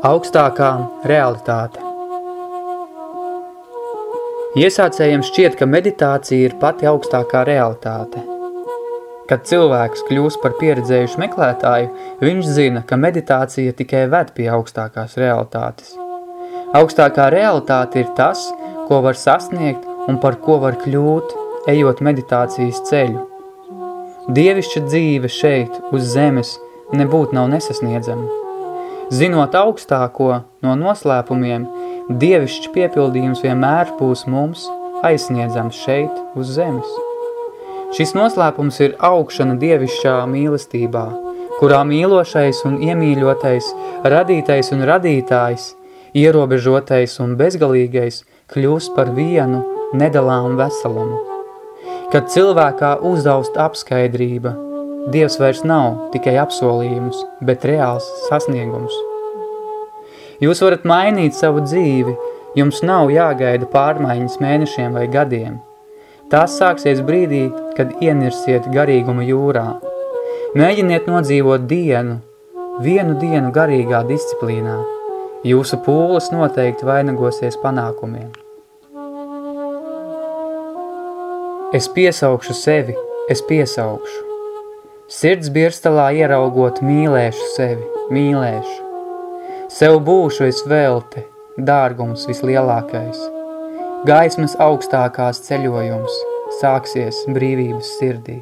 Augstākā realitāte Iesācējiem šķiet, ka meditācija ir pati augstākā realitāte. Kad cilvēks kļūst par pieredzējušu meklētāju, viņš zina, ka meditācija tikai ved pie augstākās realitātes. Augstākā realitāte ir tas, ko var sasniegt un par ko var kļūt, ejot meditācijas ceļu. Dievišķa dzīve šeit, uz zemes, nebūtu nav nesasniedzama. Zinot augstāko no noslēpumiem, dievišķi piepildījums vienmēr būs mums aizsniedzams šeit uz zemes. Šis noslēpums ir augšana dievišķā mīlestībā, kurā mīlošais un iemīļotais, radītais un radītājs, ierobežotais un bezgalīgais kļūst par vienu nedalām veselumu. Kad cilvēkā uzdaust apskaidrība, Dievs vairs nav tikai apsolījums, bet reāls sasniegums. Jūs varat mainīt savu dzīvi, jums nav jāgaida pārmaiņas mēnešiem vai gadiem. Tās sāksies brīdī, kad ienirsiet garīguma jūrā. Mēģiniet nodzīvot dienu, vienu dienu garīgā disciplīnā. Jūsu pūles noteikti vainagosies panākumiem. Es piesaukšu sevi, es piesaukšu. Sirds birstalā ieraugot mīlēšu sevi, mīlēšu. Sev būšu es velte, dārgums vislielākais. Gaismas augstākās ceļojums sāksies brīvības sirdī.